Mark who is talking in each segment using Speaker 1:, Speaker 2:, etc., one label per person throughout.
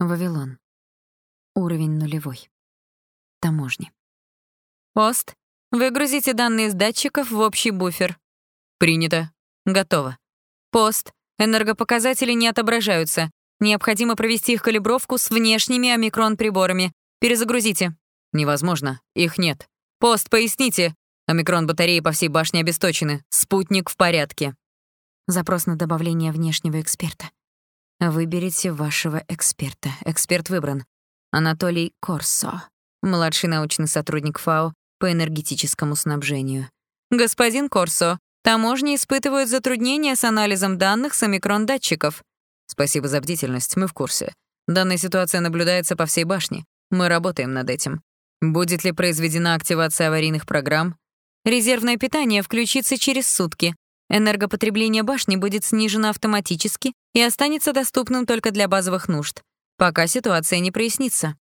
Speaker 1: Вавилон. Уровень нулевой. Таможни.
Speaker 2: Пост. Выгрузите данные с датчиков в общий буфер. Принято. Готово. Пост. Энергопоказатели не отображаются. Необходимо провести их калибровку с внешними омикрон-приборами. Перезагрузите. Невозможно. Их нет. Пост, поясните. Омикрон-батареи по всей башне обесточены. Спутник в порядке.
Speaker 1: Запрос на добавление внешнего эксперта. Выберите вашего эксперта. Эксперт выбран. Анатолий Корсо, младший научный сотрудник ФАО по энергетическому снабжению.
Speaker 2: Господин Корсо, таможни испытывают затруднения с анализом данных с омикрон-датчиков. Спасибо за бдительность, мы в курсе. Данная ситуация наблюдается по всей башне. Мы работаем над этим. Будет ли произведена активация аварийных программ? Резервное питание включится через сутки. Энергопотребление башни будет снижено автоматически и останется доступным только для базовых нужд, пока ситуация не прояснится.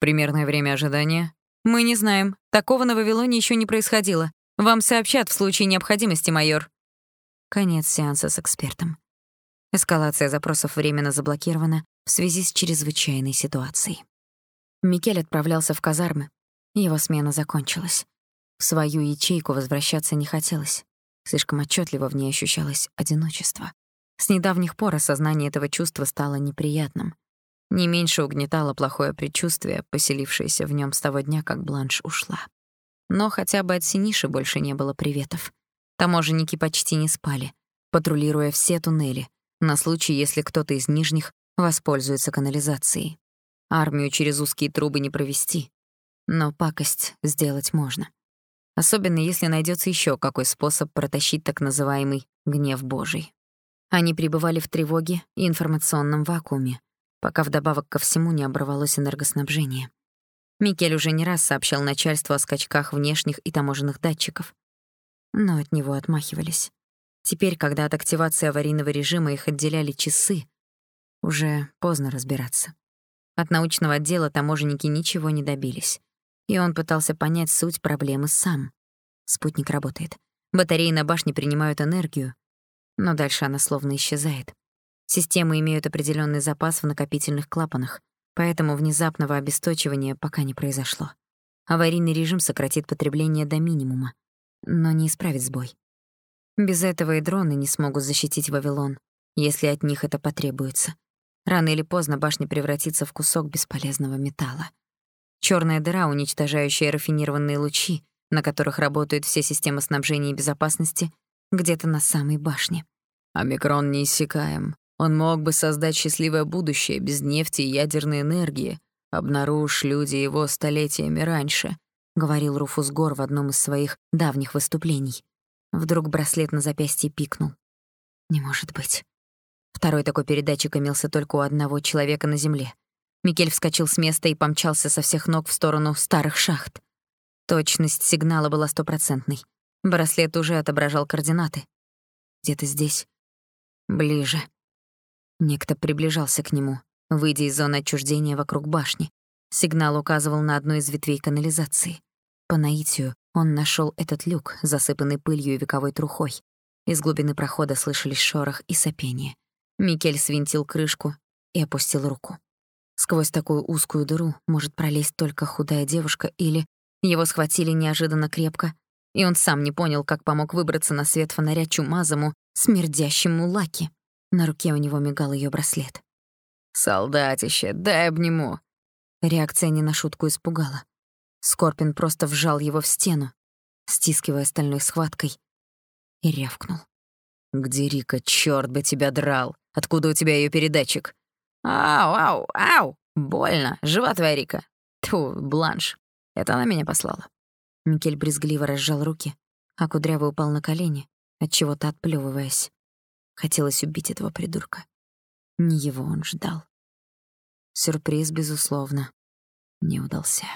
Speaker 2: Примерное время ожидания? Мы не знаем. Такого на Вавилоне еще не происходило. Вам сообщат в случае необходимости, майор.
Speaker 1: Конец сеанса с экспертом. Эскалация запросов временно заблокирована в связи с чрезвычайной ситуацией. Микель отправлялся в казармы. Его смена закончилась. В свою ячейку возвращаться не хотелось. Слишком отчетливо в ней ощущалось одиночество. С недавних пор осознание этого чувства стало неприятным. Не меньше угнетало плохое предчувствие, поселившееся в нем с того дня, как Бланш ушла. Но хотя бы от Синиши больше не было приветов. Таможенники почти не спали, патрулируя все туннели, на случай, если кто-то из нижних воспользуется канализацией. Армию через узкие трубы не провести, но пакость сделать можно особенно если найдется еще какой способ протащить так называемый гнев Божий. Они пребывали в тревоге и информационном вакууме, пока вдобавок ко всему не оборвалось энергоснабжение. Микель уже не раз сообщал начальству о скачках внешних и таможенных датчиков, но от него отмахивались. Теперь, когда от активации аварийного режима их отделяли часы, уже поздно разбираться. От научного отдела таможенники ничего не добились и он пытался понять суть проблемы сам. Спутник работает. Батареи на башне принимают энергию, но дальше она словно исчезает. Системы имеют определенный запас в накопительных клапанах, поэтому внезапного обесточивания пока не произошло. Аварийный режим сократит потребление до минимума, но не исправит сбой. Без этого и дроны не смогут защитить Вавилон, если от них это потребуется. Рано или поздно башня превратится в кусок бесполезного металла. Черная дыра, уничтожающая рафинированные лучи, на которых работают все системы снабжения и безопасности, где-то на самой башне.
Speaker 3: Омикрон неиссякаем. Он мог бы создать счастливое будущее без нефти и ядерной энергии. Обнаружь люди его столетиями раньше,
Speaker 1: говорил Руфус Гор в одном из своих давних выступлений. Вдруг браслет на запястье пикнул. Не может быть. Второй такой передатчик имелся только у одного человека на Земле. Микель вскочил с места и помчался со всех ног в сторону старых шахт. Точность сигнала была стопроцентной. Браслет уже отображал координаты. Где-то здесь. Ближе. Некто приближался к нему, выйдя из зоны отчуждения вокруг башни. Сигнал указывал на одну из ветвей канализации. По наитию он нашел этот люк, засыпанный пылью и вековой трухой. Из глубины прохода слышались шорох и сопение. Микель свинтил крышку и опустил руку. Сквозь такую узкую дыру может пролезть только худая девушка или его схватили неожиданно крепко, и он сам не понял, как помог выбраться на свет фонаря чумазому, смердящему лаки. На руке у него мигал ее браслет.
Speaker 3: «Солдатище, дай обниму!»
Speaker 1: Реакция не на шутку испугала. Скорпин просто вжал его в стену, стискивая стальной схваткой, и рявкнул.
Speaker 3: «Где Рика, чёрт бы тебя драл? Откуда у тебя ее передатчик?» «Ау, ау, ау! Больно! Жива твоя Рика!» Тьфу, Бланш. Это она меня послала.
Speaker 1: Микель брезгливо разжал руки, а Кудрявый упал на колени, от чего то отплёвываясь. Хотелось убить этого придурка. Не его он ждал. Сюрприз, безусловно, не удался.